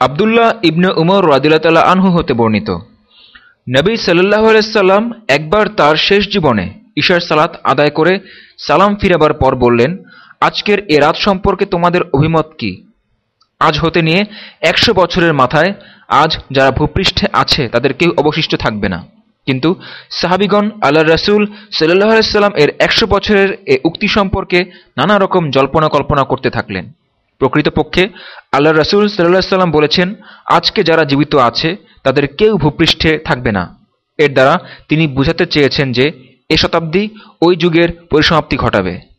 আবদুল্লাহ ইবনে উমর রাদিল্লা আনহু হতে বর্ণিত। নবী সাল্লাহ আলাইসাল্লাম একবার তার শেষ জীবনে ঈশার সালাত আদায় করে সালাম ফিরাবার পর বললেন, আজকের এ রাত সম্পর্কে তোমাদের অভিমত কি? আজ হতে নিয়ে একশো বছরের মাথায় আজ যারা ভূপৃষ্ঠে আছে তাদের কেউ অবশিষ্ট থাকবে না। কিন্তু সাহাবিগণ আল্লাহ রসুল সাল্লাহ আলাইসাল্লাম এর একশো বছরের এ উক্তি সম্পর্কে নানা রকম জল্পনা কল্পনা করতে থাকলেন। প্রকৃতপক্ষে আল্লাহ রসুল সাল্লাহ সাল্লাম বলেছেন, আজকে যারা জীবিত আছে, তাদের কেউ ভূপৃষ্ঠে থাকবে না। এর দ্বারা তিনি বুঝাতে চেয়েছেন যে, এ শতাব্দী ওই যুগের পরিসমাপ্তি ঘটাবে।